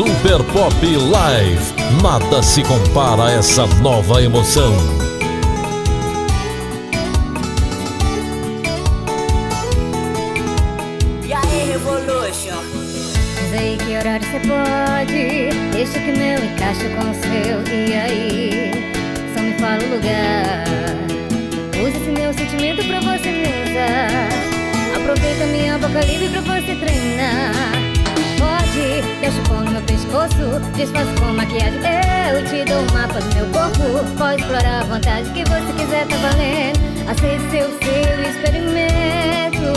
Super Pop Live. Nada se compara a essa nova emoção. E aí, Revolution? Diz aí que horário você pode Deixa que meu encaixe com o seu E aí, só me fala o lugar Use esse meu sentimento pra você me usar Aproveita minha boca livre pra você treinar pescoço Disfarce com maquiagem. Eu te dou o mapa do meu corpo Pode explorar a vontade que você quiser, tá valendo. Aceite seu seu experimento.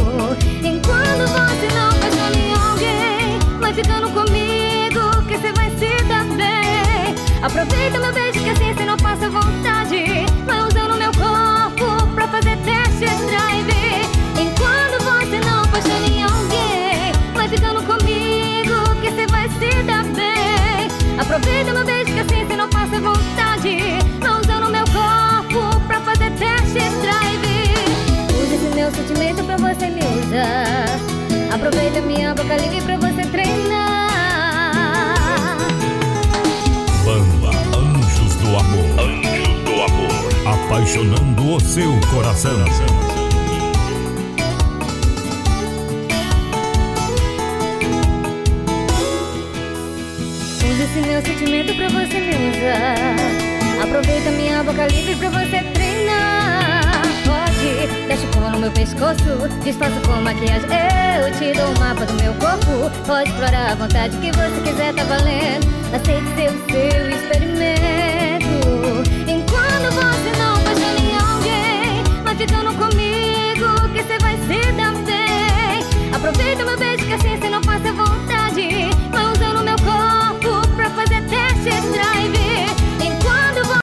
Enquanto você não apaixona em alguém Vai ficando comigo que você vai se dar bem. Aproveita meu beijo Aproveita meu beijo que assim você não passa vontade Vai usando meu corpo pra fazer test drive Use esse meu sentimento pra você me usar Aproveita minha boca livre pra você treinar Banda Anjos do Amor. Anjos do Amor. Apaixonando o seu coração. Esse meu sentimento pra você me usar Aproveita minha boca livre pra você treinar. Pode, deixa o no meu pescoço. Disfarça com maquiagem. Eu te dou o mapa do meu corpo. Pode explorar a vontade que você quiser, tá valendo. Aceite seu, seu experimento